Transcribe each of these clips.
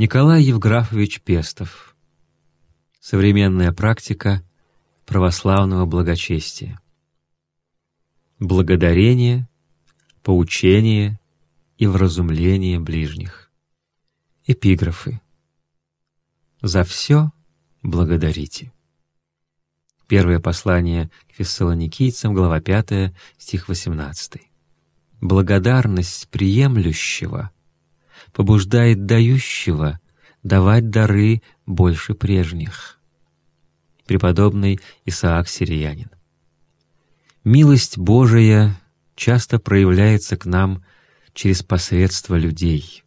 Николай Евграфович Пестов. Современная практика православного благочестия. Благодарение, поучение и вразумление ближних. Эпиграфы. За все благодарите. Первое послание к фессалоникийцам, глава 5, стих 18. Благодарность приемлющего побуждает дающего давать дары больше прежних. Преподобный Исаак Сириянин. Милость Божия часто проявляется к нам через посредство людей.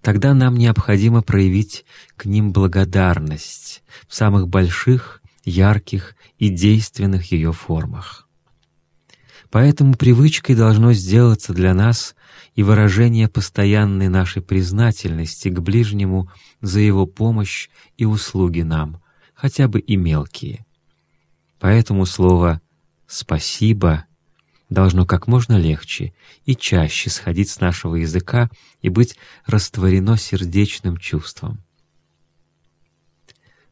Тогда нам необходимо проявить к ним благодарность в самых больших, ярких и действенных ее формах. Поэтому привычкой должно сделаться для нас и выражение постоянной нашей признательности к ближнему за его помощь и услуги нам, хотя бы и мелкие. Поэтому слово «спасибо» должно как можно легче и чаще сходить с нашего языка и быть растворено сердечным чувством.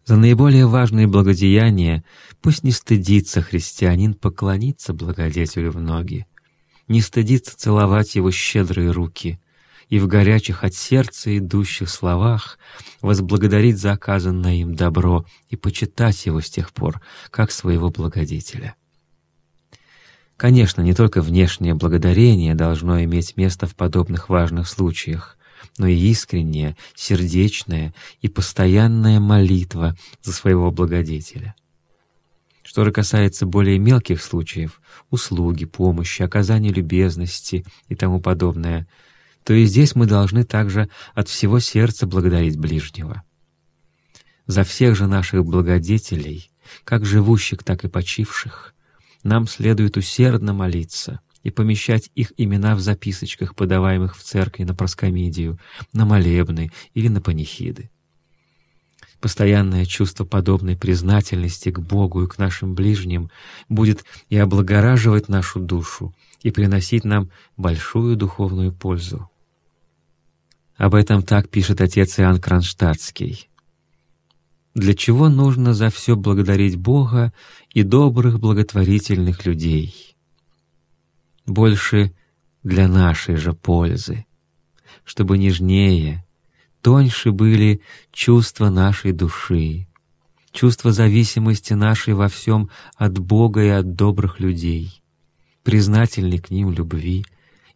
За наиболее важные благодеяния пусть не стыдится христианин поклониться благодетелю в ноги, не стыдится целовать его щедрые руки и в горячих от сердца идущих словах возблагодарить за оказанное им добро и почитать его с тех пор, как своего благодетеля. Конечно, не только внешнее благодарение должно иметь место в подобных важных случаях, но и искренняя, сердечная и постоянная молитва за своего благодетеля. Что же касается более мелких случаев — услуги, помощи, оказания любезности и тому подобное — то и здесь мы должны также от всего сердца благодарить ближнего. За всех же наших благодетелей, как живущих, так и почивших, нам следует усердно молиться и помещать их имена в записочках, подаваемых в церкви на проскомидию, на молебны или на панихиды. Постоянное чувство подобной признательности к Богу и к нашим ближним будет и облагораживать нашу душу, и приносить нам большую духовную пользу. Об этом так пишет отец Иоанн Кронштадтский для чего нужно за все благодарить Бога и добрых благотворительных людей. Больше для нашей же пользы, чтобы нежнее, тоньше были чувства нашей души, чувство зависимости нашей во всем от Бога и от добрых людей, признательной к ним любви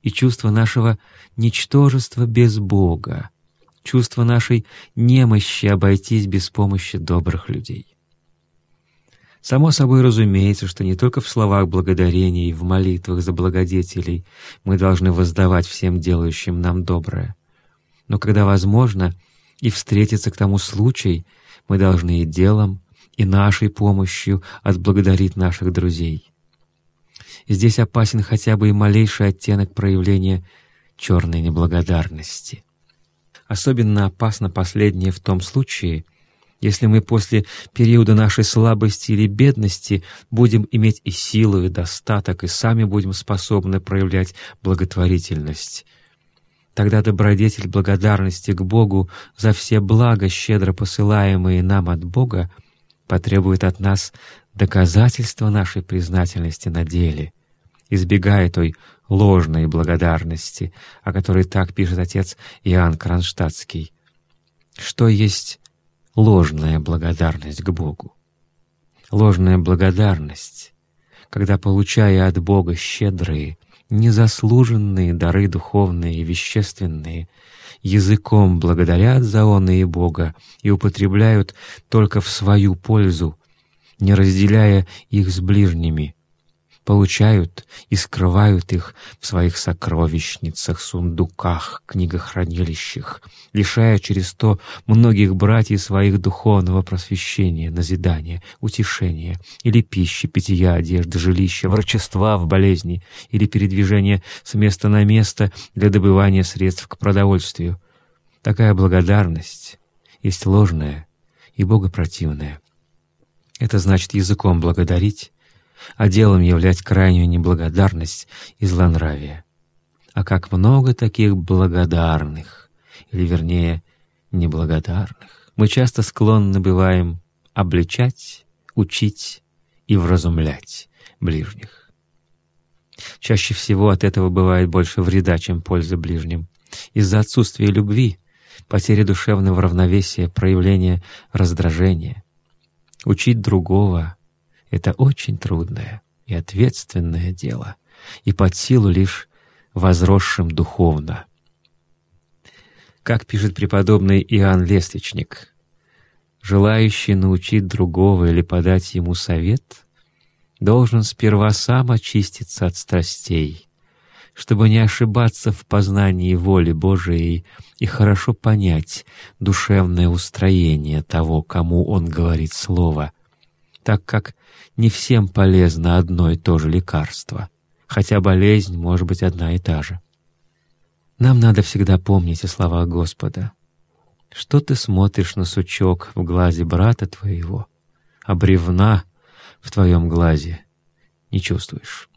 и чувство нашего ничтожества без Бога, чувство нашей немощи обойтись без помощи добрых людей. Само собой разумеется, что не только в словах благодарения и в молитвах за благодетелей мы должны воздавать всем делающим нам доброе. Но когда возможно и встретиться к тому случай, мы должны и делом, и нашей помощью отблагодарить наших друзей. Здесь опасен хотя бы и малейший оттенок проявления черной неблагодарности. Особенно опасно последнее в том случае, если мы после периода нашей слабости или бедности будем иметь и силу, и достаток, и сами будем способны проявлять благотворительность. Тогда добродетель благодарности к Богу за все блага, щедро посылаемые нам от Бога, потребует от нас доказательства нашей признательности на деле, избегая той ложной благодарности, о которой так пишет отец Иоанн Кронштадтский. Что есть ложная благодарность к Богу? Ложная благодарность, когда, получая от Бога щедрые, незаслуженные дары духовные и вещественные, языком благодарят за он и Бога и употребляют только в свою пользу, не разделяя их с ближними, получают и скрывают их в своих сокровищницах, сундуках, книгохранилищах, лишая через то многих братьев своих духовного просвещения, назидания, утешения или пищи, питья, одежды, жилища, врачества в болезни или передвижения с места на место для добывания средств к продовольствию. Такая благодарность есть ложная и богопротивная. Это значит языком благодарить, а делом являть крайнюю неблагодарность и злонравие. А как много таких благодарных, или вернее, неблагодарных. Мы часто склонны бываем обличать, учить и вразумлять ближних. Чаще всего от этого бывает больше вреда, чем пользы ближним. Из-за отсутствия любви, потери душевного равновесия, проявления раздражения. Учить другого — это очень трудное и ответственное дело, и под силу лишь возросшим духовно. Как пишет преподобный Иоанн Лестичник, желающий научить другого или подать ему совет должен сперва сам очиститься от страстей, чтобы не ошибаться в познании воли Божией и хорошо понять душевное устроение того, кому он говорит слово, так как не всем полезно одно и то же лекарство, хотя болезнь может быть одна и та же. Нам надо всегда помнить о словах Господа. Что ты смотришь на сучок в глазе брата твоего, а бревна — в твоем глазе не чувствуешь.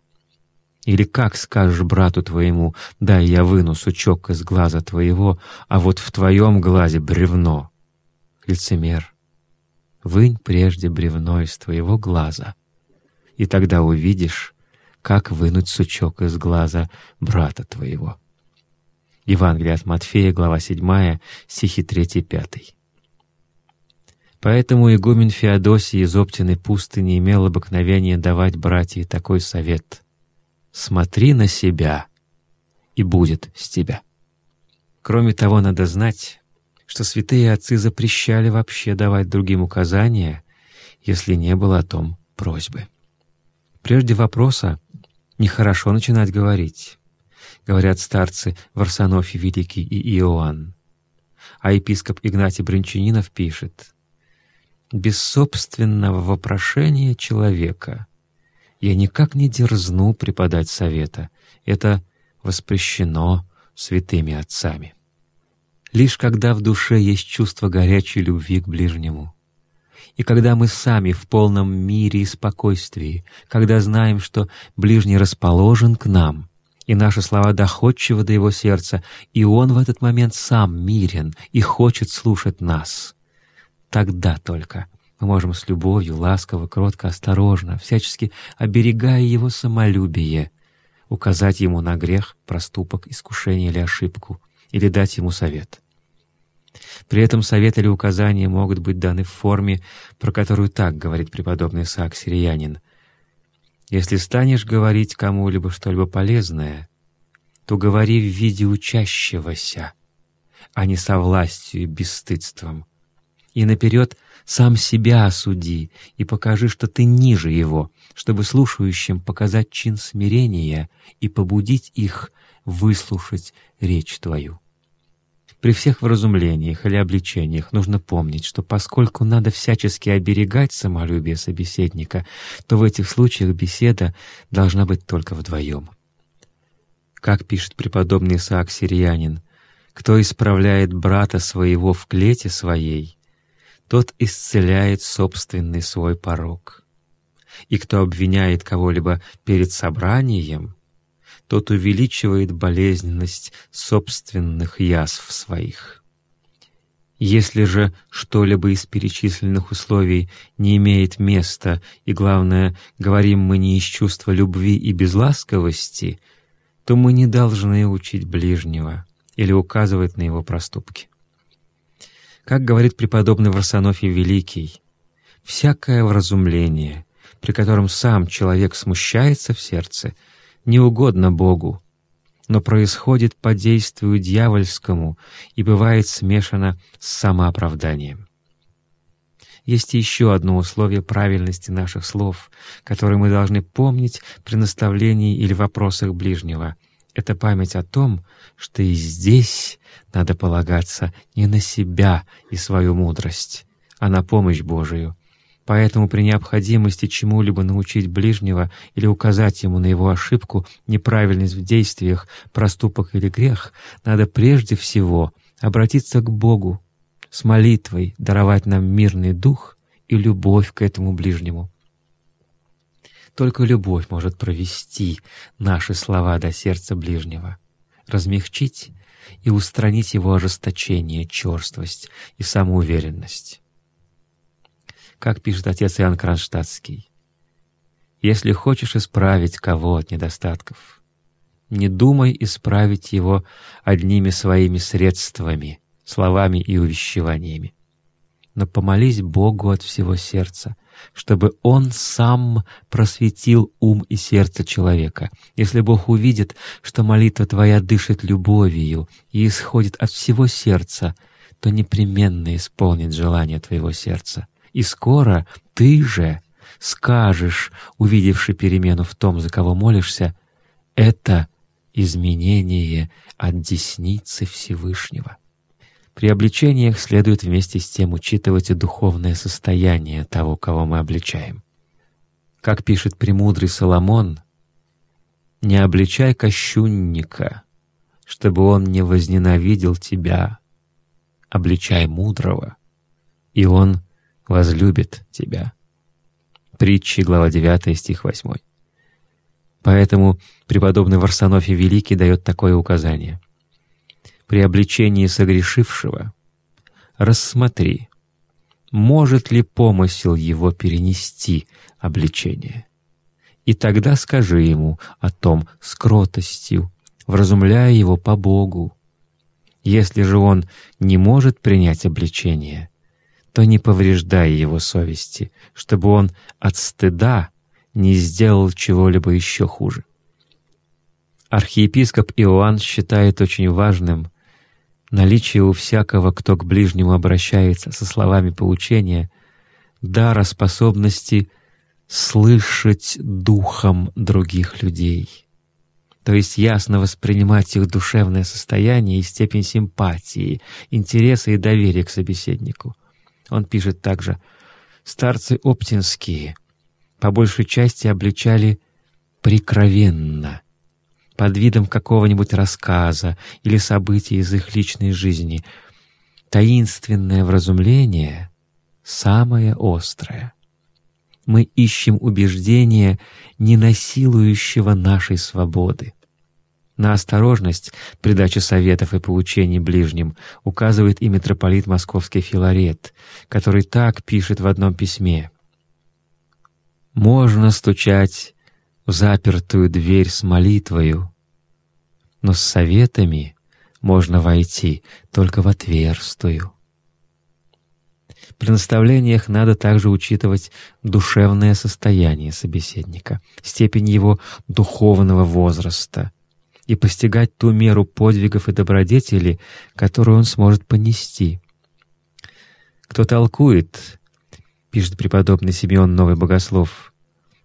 Или как скажешь брату твоему, дай я выну сучок из глаза твоего, а вот в твоем глазе бревно. Лицемер, вынь прежде бревно из твоего глаза, и тогда увидишь, как вынуть сучок из глаза брата твоего. Евангелие от Матфея, глава 7, стихи 3-5. Поэтому игумен Феодосий из Оптиной пустыни имел обыкновение давать братьям такой совет «Смотри на себя, и будет с тебя». Кроме того, надо знать, что святые отцы запрещали вообще давать другим указания, если не было о том просьбы. Прежде вопроса нехорошо начинать говорить, говорят старцы Варсонофий Великий и Иоанн. А епископ Игнатий Бринчанинов пишет — без собственного вопрошения человека. Я никак не дерзну преподать совета. Это воспрещено святыми отцами. Лишь когда в душе есть чувство горячей любви к ближнему, и когда мы сами в полном мире и спокойствии, когда знаем, что ближний расположен к нам, и наши слова доходчивы до его сердца, и он в этот момент сам мирен и хочет слушать нас — Тогда только мы можем с любовью, ласково, кротко, осторожно, всячески оберегая его самолюбие, указать ему на грех, проступок, искушение или ошибку, или дать ему совет. При этом совет или указания могут быть даны в форме, про которую так говорит преподобный Исаак Сириянин. «Если станешь говорить кому-либо что-либо полезное, то говори в виде учащегося, а не со властью и бесстыдством, и наперед сам себя осуди и покажи, что ты ниже его, чтобы слушающим показать чин смирения и побудить их выслушать речь твою. При всех вразумлениях или обличениях нужно помнить, что поскольку надо всячески оберегать самолюбие собеседника, то в этих случаях беседа должна быть только вдвоем. Как пишет преподобный Исаак Сирианин, «Кто исправляет брата своего в клете своей, тот исцеляет собственный свой порог. И кто обвиняет кого-либо перед собранием, тот увеличивает болезненность собственных язв своих. Если же что-либо из перечисленных условий не имеет места, и, главное, говорим мы не из чувства любви и безласковости, то мы не должны учить ближнего или указывать на его проступки. Как говорит преподобный Варсонофий Великий, «Всякое вразумление, при котором сам человек смущается в сердце, не угодно Богу, но происходит по действию дьявольскому и бывает смешано с самооправданием. Есть еще одно условие правильности наших слов, которое мы должны помнить при наставлении или вопросах ближнего — это память о том, что и здесь надо полагаться не на себя и свою мудрость, а на помощь Божию. Поэтому при необходимости чему-либо научить ближнего или указать ему на его ошибку, неправильность в действиях, проступок или грех, надо прежде всего обратиться к Богу с молитвой, даровать нам мирный дух и любовь к этому ближнему. Только любовь может провести наши слова до сердца ближнего, размягчить, и устранить его ожесточение, черствость и самоуверенность. Как пишет отец Иоанн Кронштадтский, «Если хочешь исправить кого от недостатков, не думай исправить его одними своими средствами, словами и увещеваниями, но помолись Богу от всего сердца — чтобы Он сам просветил ум и сердце человека. Если Бог увидит, что молитва твоя дышит любовью и исходит от всего сердца, то непременно исполнит желание твоего сердца. И скоро ты же скажешь, увидевши перемену в том, за кого молишься, это изменение от десницы Всевышнего. При обличениях следует вместе с тем учитывать и духовное состояние того, кого мы обличаем. Как пишет премудрый Соломон, «Не обличай кощунника, чтобы он не возненавидел тебя, обличай мудрого, и он возлюбит тебя». Притчи, глава 9, стих 8. Поэтому преподобный Варсонофий Великий дает такое указание — при обличении согрешившего, рассмотри, может ли помысел его перенести обличение. И тогда скажи ему о том с вразумляя его по Богу. Если же он не может принять обличение, то не повреждай его совести, чтобы он от стыда не сделал чего-либо еще хуже. Архиепископ Иоанн считает очень важным наличие у всякого, кто к ближнему обращается со словами поучения, дара способности слышать духом других людей, то есть ясно воспринимать их душевное состояние и степень симпатии, интереса и доверия к собеседнику. Он пишет также «Старцы оптинские по большей части обличали прикровенно» под видом какого-нибудь рассказа или события из их личной жизни. Таинственное вразумление — самое острое. Мы ищем убеждения, не насилующего нашей свободы. На осторожность при даче советов и поучений ближним указывает и митрополит Московский Филарет, который так пишет в одном письме. «Можно стучать в запертую дверь с молитвою, но с советами можно войти только в отверстую. При наставлениях надо также учитывать душевное состояние собеседника, степень его духовного возраста и постигать ту меру подвигов и добродетели, которую он сможет понести. Кто толкует, пишет преподобный Симеон Новый Богослов,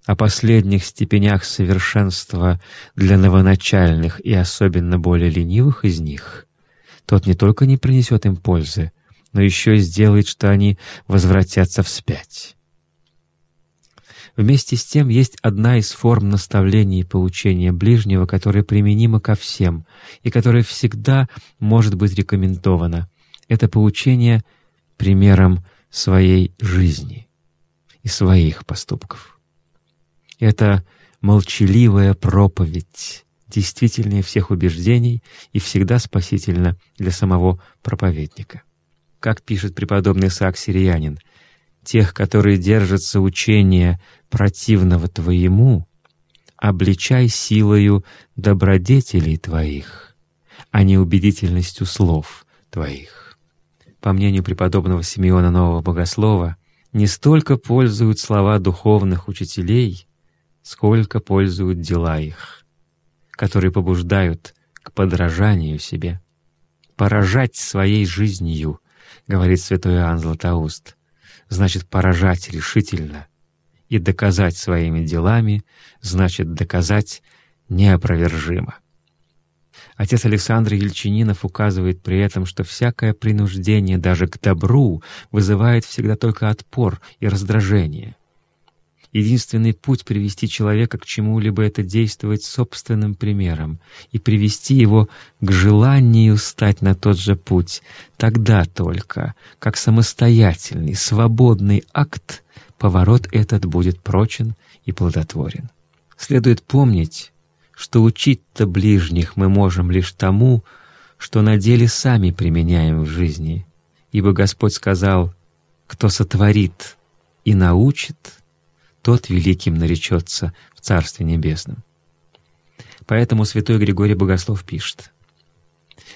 о последних степенях совершенства для новоначальных и особенно более ленивых из них, тот не только не принесет им пользы, но еще и сделает, что они возвратятся вспять. Вместе с тем есть одна из форм наставления и поучения ближнего, которая применима ко всем и которая всегда может быть рекомендована. Это поучение примером своей жизни и своих поступков. Это молчаливая проповедь, действительнее всех убеждений и всегда спасительна для самого проповедника. Как пишет преподобный Исаак Сириянин, «Тех, которые держатся учения противного твоему, обличай силою добродетелей твоих, а не убедительностью слов твоих». По мнению преподобного Симеона Нового Богослова, не столько пользуют слова духовных учителей, сколько пользуют дела их, которые побуждают к подражанию себе. «Поражать своей жизнью», — говорит святой Иоанн Златоуст, значит поражать решительно, и доказать своими делами значит доказать неопровержимо. Отец Александр Ельчининов указывает при этом, что всякое принуждение даже к добру вызывает всегда только отпор и раздражение — Единственный путь привести человека к чему-либо — это действовать собственным примером и привести его к желанию стать на тот же путь. Тогда только, как самостоятельный, свободный акт, поворот этот будет прочен и плодотворен. Следует помнить, что учить-то ближних мы можем лишь тому, что на деле сами применяем в жизни, ибо Господь сказал, «Кто сотворит и научит, тот великим наречется в Царстве Небесном». Поэтому святой Григорий Богослов пишет,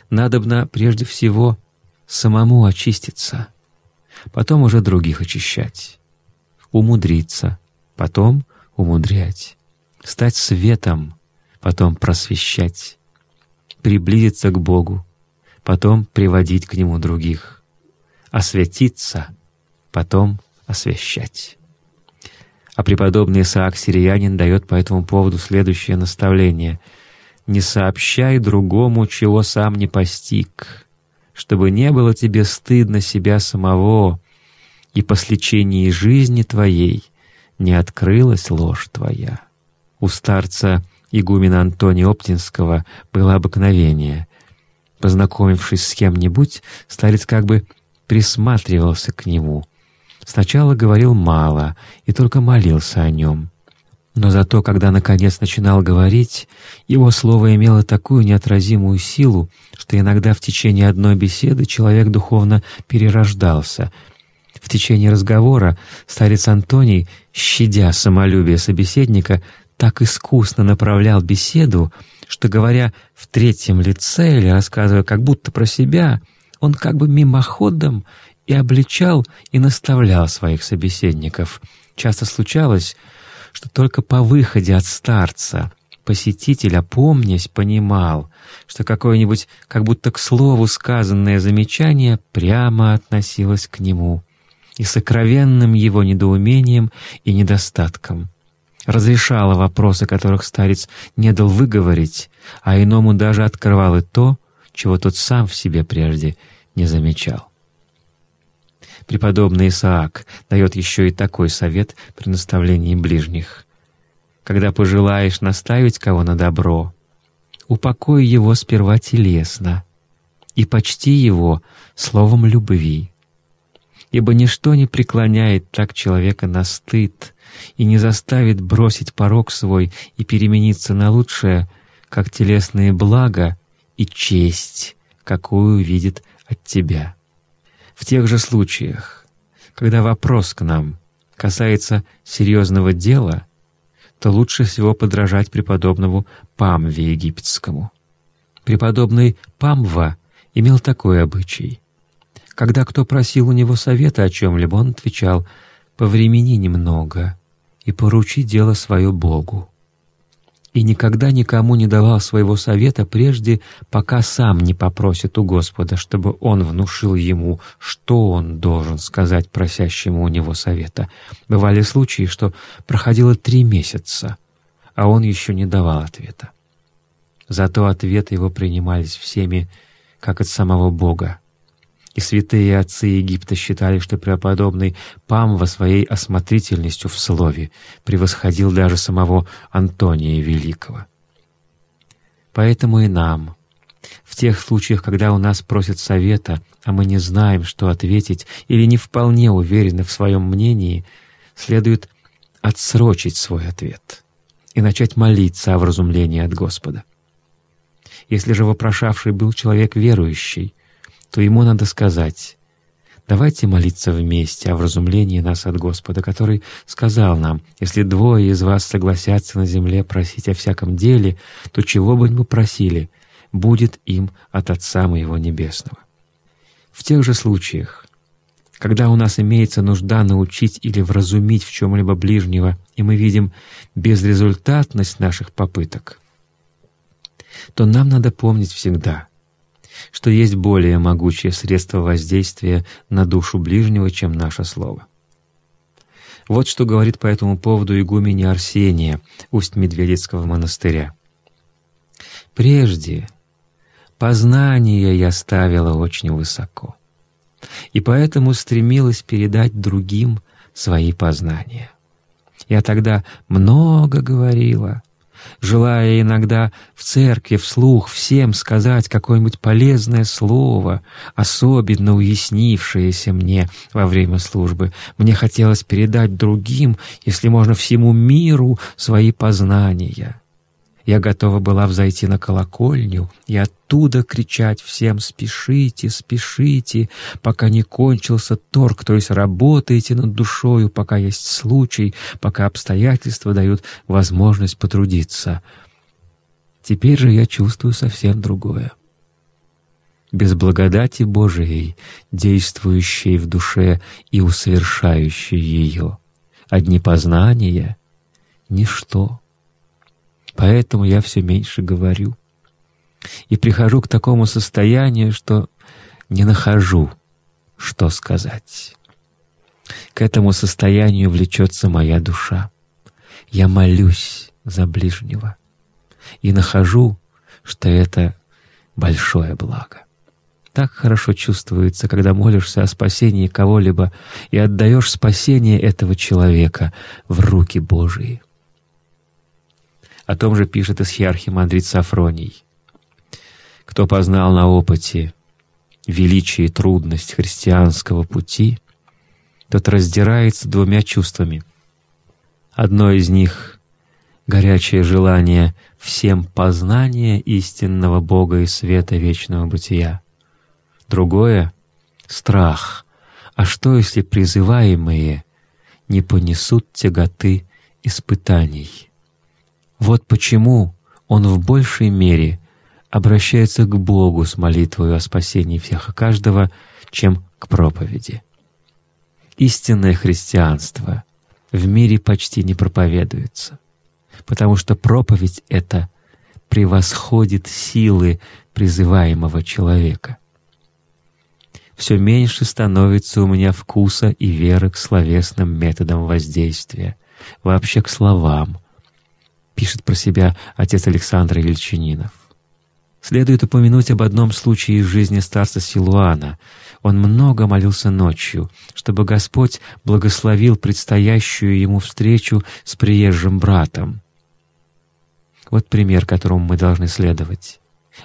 «Надобно прежде всего самому очиститься, потом уже других очищать, умудриться, потом умудрять, стать светом, потом просвещать, приблизиться к Богу, потом приводить к Нему других, осветиться, потом освящать. А преподобный Исаак Сириянин дает по этому поводу следующее наставление «Не сообщай другому, чего сам не постиг, чтобы не было тебе стыдно себя самого, и по сличении жизни твоей не открылась ложь твоя». У старца игумена Антония Оптинского было обыкновение. Познакомившись с кем-нибудь, старец как бы присматривался к нему. Сначала говорил мало и только молился о нем. Но зато, когда наконец начинал говорить, его слово имело такую неотразимую силу, что иногда в течение одной беседы человек духовно перерождался. В течение разговора старец Антоний, щадя самолюбие собеседника, так искусно направлял беседу, что, говоря в третьем лице или рассказывая как будто про себя, он как бы мимоходом и обличал и наставлял своих собеседников. Часто случалось, что только по выходе от старца посетитель, опомнясь, понимал, что какое-нибудь как будто к слову сказанное замечание прямо относилось к нему и сокровенным его недоумением и недостатком разрешала вопросы, которых старец не дал выговорить, а иному даже открывал и то, чего тот сам в себе прежде не замечал. Преподобный Исаак дает еще и такой совет при наставлении ближних. «Когда пожелаешь наставить кого на добро, упокой его сперва телесно и почти его словом любви, ибо ничто не преклоняет так человека на стыд, и не заставит бросить порог свой и перемениться на лучшее, как телесные блага и честь, какую видит от тебя. В тех же случаях, когда вопрос к нам касается серьезного дела, то лучше всего подражать преподобному Памве египетскому. Преподобный Памва имел такой обычай. Когда кто просил у него совета о чем-либо, он отвечал «повремени немного, и поручи дело свое Богу. И никогда никому не давал своего совета прежде, пока сам не попросит у Господа, чтобы он внушил ему, что он должен сказать просящему у него совета. Бывали случаи, что проходило три месяца, а он еще не давал ответа. Зато ответы его принимались всеми, как от самого Бога, и святые отцы Египта считали, что преподобный Пам во своей осмотрительностью в слове превосходил даже самого Антония Великого. Поэтому и нам, в тех случаях, когда у нас просят совета, а мы не знаем, что ответить, или не вполне уверены в своем мнении, следует отсрочить свой ответ и начать молиться о вразумлении от Господа. Если же вопрошавший был человек верующий, то ему надо сказать «Давайте молиться вместе о вразумлении нас от Господа, который сказал нам, если двое из вас согласятся на земле просить о всяком деле, то чего бы ни просили, будет им от Отца Моего Небесного». В тех же случаях, когда у нас имеется нужда научить или вразумить в чем-либо ближнего, и мы видим безрезультатность наших попыток, то нам надо помнить всегда — что есть более могучее средство воздействия на душу ближнего, чем наше слово. Вот что говорит по этому поводу игуменя Арсения, усть Медведицкого монастыря. «Прежде познание я ставила очень высоко, и поэтому стремилась передать другим свои познания. Я тогда много говорила, желая иногда в церкви вслух всем сказать какое-нибудь полезное слово, особенно уяснившееся мне во время службы. Мне хотелось передать другим, если можно всему миру, свои познания. Я готова была взойти на колокольню и оттуда кричать всем «Спешите, спешите, пока не кончился торг, то есть работайте над душою, пока есть случай, пока обстоятельства дают возможность потрудиться». Теперь же я чувствую совсем другое. Без благодати Божией, действующей в душе и усовершающей ее, одни познания — ничто. Поэтому я все меньше говорю. И прихожу к такому состоянию, что не нахожу, что сказать. К этому состоянию влечется моя душа. Я молюсь за ближнего и нахожу, что это большое благо. Так хорошо чувствуется, когда молишься о спасении кого-либо и отдаешь спасение этого человека в руки Божии. О том же пишет Исхиархимандрит Сафроний. «Кто познал на опыте величие и трудность христианского пути, тот раздирается двумя чувствами. Одно из них — горячее желание всем познания истинного Бога и света вечного бытия. Другое — страх. А что, если призываемые не понесут тяготы испытаний? Вот почему он в большей мере обращается к Богу с молитвой о спасении всех и каждого, чем к проповеди. Истинное христианство в мире почти не проповедуется, потому что проповедь эта превосходит силы призываемого человека. Все меньше становится у меня вкуса и веры к словесным методам воздействия, вообще к словам — пишет про себя отец Александр Ильчининов. Следует упомянуть об одном случае из жизни старца Силуана. Он много молился ночью, чтобы Господь благословил предстоящую ему встречу с приезжим братом. Вот пример, которому мы должны следовать.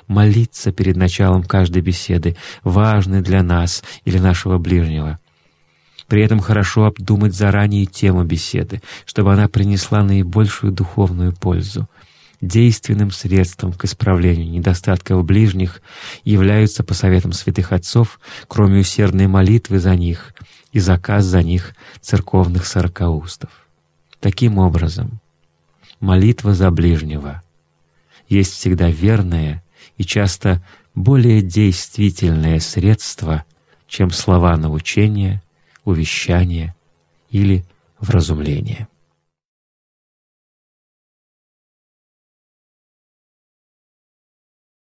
Молиться перед началом каждой беседы, важный для нас или нашего ближнего. При этом хорошо обдумать заранее тему беседы, чтобы она принесла наибольшую духовную пользу. Действенным средством к исправлению недостатков ближних являются, по советам святых отцов, кроме усердной молитвы за них и заказ за них церковных сорокаустов. Таким образом, молитва за ближнего есть всегда верное и часто более действительное средство, чем слова научения увещание или вразумление.